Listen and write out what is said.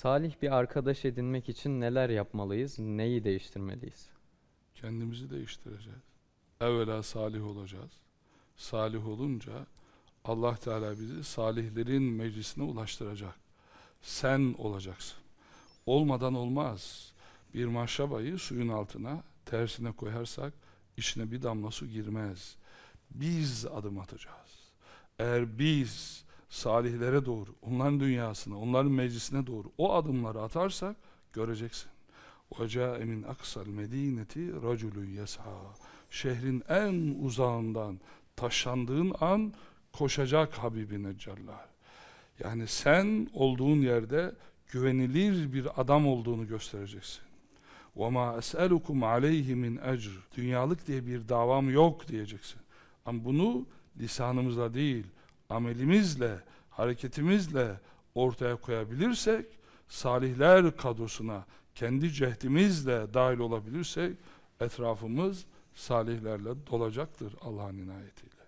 Salih bir arkadaş edinmek için neler yapmalıyız, neyi değiştirmeliyiz? Kendimizi değiştireceğiz. Evvela salih olacağız. Salih olunca Allah Teala bizi salihlerin meclisine ulaştıracak. Sen olacaksın. Olmadan olmaz. Bir maşrabayı suyun altına tersine koyarsak içine bir damla su girmez. Biz adım atacağız. Eğer biz salihlere doğru, onların dünyasına, onların meclisine doğru o adımları atarsak göreceksin. وَجَاءَ مِنْ أَقْصَى الْمَد۪ينَةِ رَجُلٌ يَسْعَى Şehrin en uzağından taşlandığın an koşacak Habibi Neccarlar. Yani sen olduğun yerde güvenilir bir adam olduğunu göstereceksin. وَمَا أَسْأَلُكُمْ عَلَيْهِ مِنْ اَجْرٍ Dünyalık diye bir davam yok diyeceksin. Ama bunu lisanımızla değil, amelimizle, hareketimizle ortaya koyabilirsek, salihler kadrosuna kendi cehdimizle dahil olabilirsek, etrafımız salihlerle dolacaktır Allah'ın inayetiyle.